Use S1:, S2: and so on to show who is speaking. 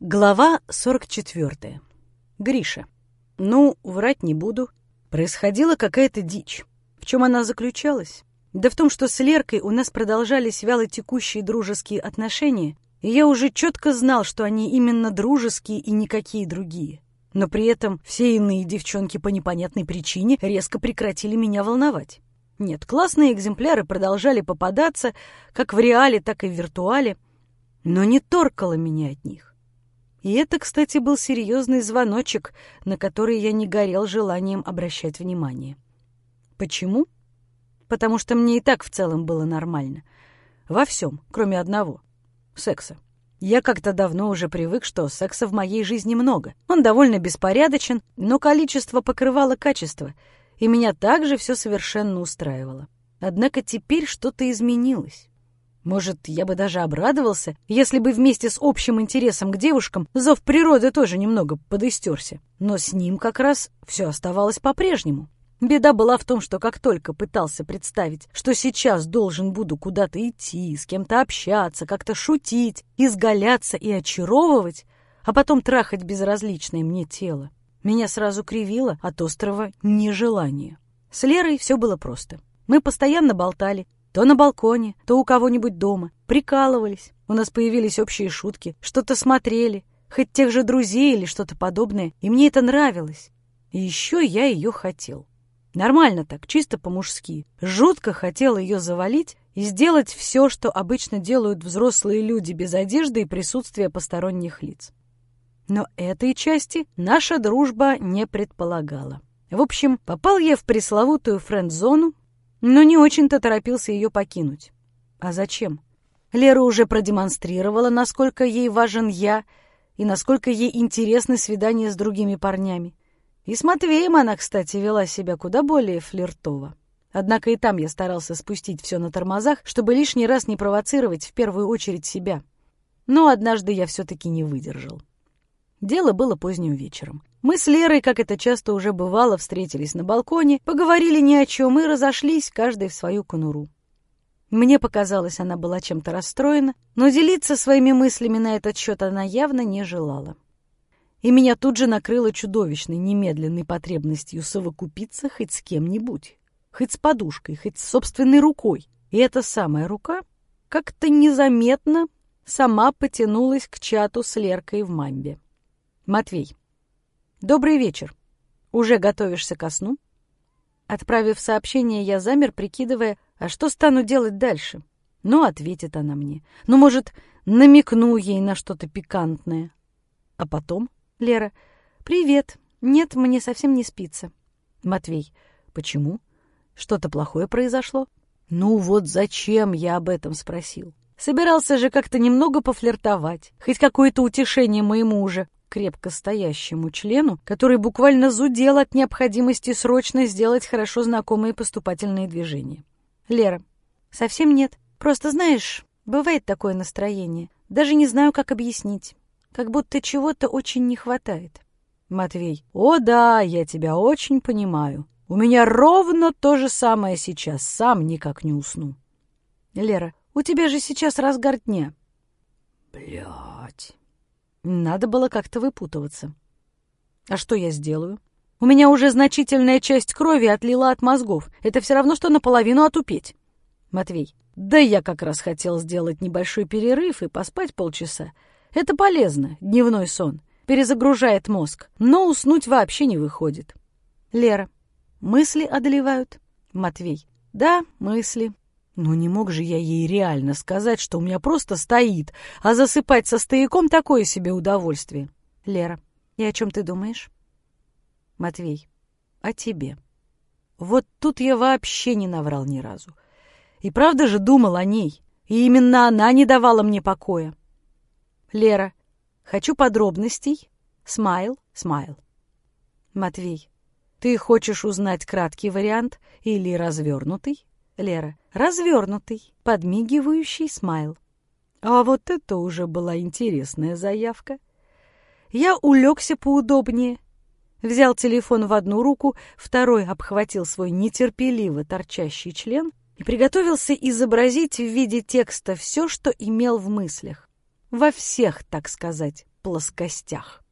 S1: Глава 44. Гриша. Ну, врать не буду. Происходила какая-то дичь. В чем она заключалась? Да в том, что с Леркой у нас продолжались вяло текущие дружеские отношения, и я уже четко знал, что они именно дружеские и никакие другие. Но при этом все иные девчонки по непонятной причине резко прекратили меня волновать. Нет, классные экземпляры продолжали попадаться как в реале, так и в виртуале, но не торкало меня от них. И это, кстати, был серьезный звоночек, на который я не горел желанием обращать внимание. Почему? Потому что мне и так в целом было нормально. Во всем, кроме одного — секса. Я как-то давно уже привык, что секса в моей жизни много. Он довольно беспорядочен, но количество покрывало качество, и меня также все совершенно устраивало. Однако теперь что-то изменилось. Может, я бы даже обрадовался, если бы вместе с общим интересом к девушкам зов природы тоже немного подыстерся. Но с ним как раз все оставалось по-прежнему. Беда была в том, что как только пытался представить, что сейчас должен буду куда-то идти, с кем-то общаться, как-то шутить, изгаляться и очаровывать, а потом трахать безразличное мне тело, меня сразу кривило от острого нежелания. С Лерой все было просто. Мы постоянно болтали, то на балконе, то у кого-нибудь дома, прикалывались, у нас появились общие шутки, что-то смотрели, хоть тех же друзей или что-то подобное, и мне это нравилось. И еще я ее хотел. Нормально так, чисто по-мужски. Жутко хотел ее завалить и сделать все, что обычно делают взрослые люди без одежды и присутствия посторонних лиц. Но этой части наша дружба не предполагала. В общем, попал я в пресловутую френд-зону, но не очень-то торопился ее покинуть. А зачем? Лера уже продемонстрировала, насколько ей важен я и насколько ей интересны свидания с другими парнями. И с Матвеем она, кстати, вела себя куда более флиртово. Однако и там я старался спустить все на тормозах, чтобы лишний раз не провоцировать в первую очередь себя. Но однажды я все-таки не выдержал. Дело было поздним вечером. Мы с Лерой, как это часто уже бывало, встретились на балконе, поговорили ни о чем и разошлись, каждый в свою конуру. Мне показалось, она была чем-то расстроена, но делиться своими мыслями на этот счет она явно не желала и меня тут же накрыло чудовищной немедленной потребностью совокупиться хоть с кем-нибудь, хоть с подушкой, хоть с собственной рукой. И эта самая рука как-то незаметно сама потянулась к чату с Леркой в мамбе. «Матвей, добрый вечер. Уже готовишься ко сну?» Отправив сообщение, я замер, прикидывая, а что стану делать дальше. Ну, ответит она мне. Ну, может, намекну ей на что-то пикантное. А потом Лера. «Привет. Нет, мне совсем не спится». Матвей. «Почему? Что-то плохое произошло?» «Ну вот зачем я об этом спросил? Собирался же как-то немного пофлиртовать, хоть какое-то утешение моему уже крепко стоящему члену, который буквально зудел от необходимости срочно сделать хорошо знакомые поступательные движения. Лера. Совсем нет. Просто, знаешь, бывает такое настроение. Даже не знаю, как объяснить как будто чего-то очень не хватает. Матвей. О да, я тебя очень понимаю. У меня ровно то же самое сейчас, сам никак не усну. Лера. У тебя же сейчас разгар дня. Блять. Надо было как-то выпутываться. А что я сделаю? У меня уже значительная часть крови отлила от мозгов. Это все равно, что наполовину отупеть. Матвей. Да я как раз хотел сделать небольшой перерыв и поспать полчаса. Это полезно, дневной сон. Перезагружает мозг, но уснуть вообще не выходит. Лера. Мысли одолевают. Матвей. Да, мысли. Но не мог же я ей реально сказать, что у меня просто стоит, а засыпать со стояком такое себе удовольствие. Лера. И о чем ты думаешь? Матвей. О тебе. Вот тут я вообще не наврал ни разу. И правда же думал о ней. И именно она не давала мне покоя. Лера. Хочу подробностей. Смайл, смайл. Матвей. Ты хочешь узнать краткий вариант или развернутый? Лера. Развернутый, подмигивающий смайл. А вот это уже была интересная заявка. Я улегся поудобнее, взял телефон в одну руку, второй обхватил свой нетерпеливо торчащий член и приготовился изобразить в виде текста все, что имел в мыслях во всех, так сказать, плоскостях.